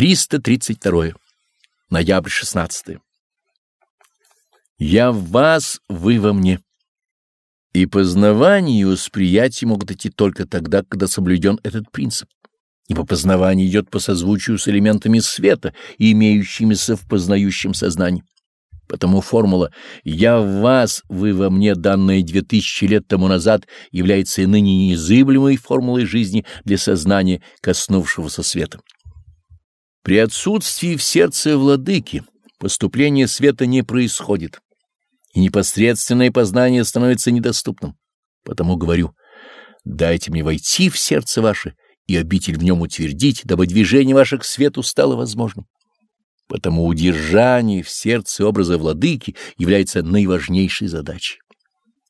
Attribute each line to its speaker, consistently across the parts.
Speaker 1: 332. Ноябрь 16. Я в вас, вы во мне. И познавание и восприятие могут идти только тогда, когда соблюден этот принцип. Ибо познавание идет по созвучию с элементами света, имеющимися в познающем сознании. Потому формула «я в вас, вы во мне», данная две тысячи лет тому назад, является и ныне неизыблемой формулой жизни для сознания, коснувшегося света. При отсутствии в сердце владыки поступление света не происходит, и непосредственное познание становится недоступным. Потому говорю, дайте мне войти в сердце ваше и обитель в нем утвердить, дабы движение ваше к свету стало возможным. Потому удержание в сердце образа владыки является наиважнейшей задачей.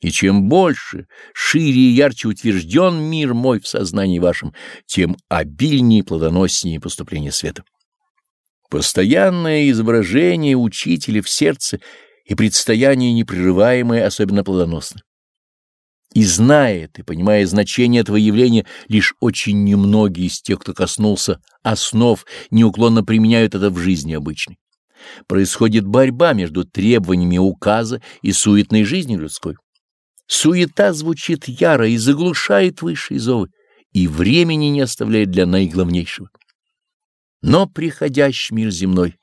Speaker 1: И чем больше, шире и ярче утвержден мир мой в сознании вашем, тем обильнее и плодоноснее поступление света. Постоянное изображение учителя в сердце и предстояние непрерываемое особенно плодоносно. И зная это, и понимая значение этого явления, лишь очень немногие из тех, кто коснулся основ, неуклонно применяют это в жизни обычной. Происходит борьба между требованиями указа и суетной жизнью людской. Суета звучит яро и заглушает высшие зовы, и времени не оставляет для наиглавнейшего но приходящий мир земной,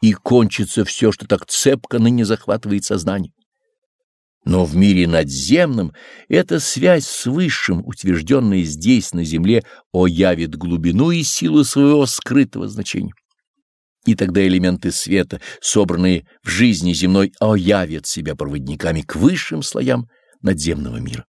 Speaker 1: и кончится все, что так цепко ныне захватывает сознание. Но в мире надземном эта связь с Высшим, утвержденная здесь, на земле, оявит глубину и силу своего скрытого значения. И тогда элементы света, собранные в жизни земной, оявят себя проводниками к высшим слоям надземного мира.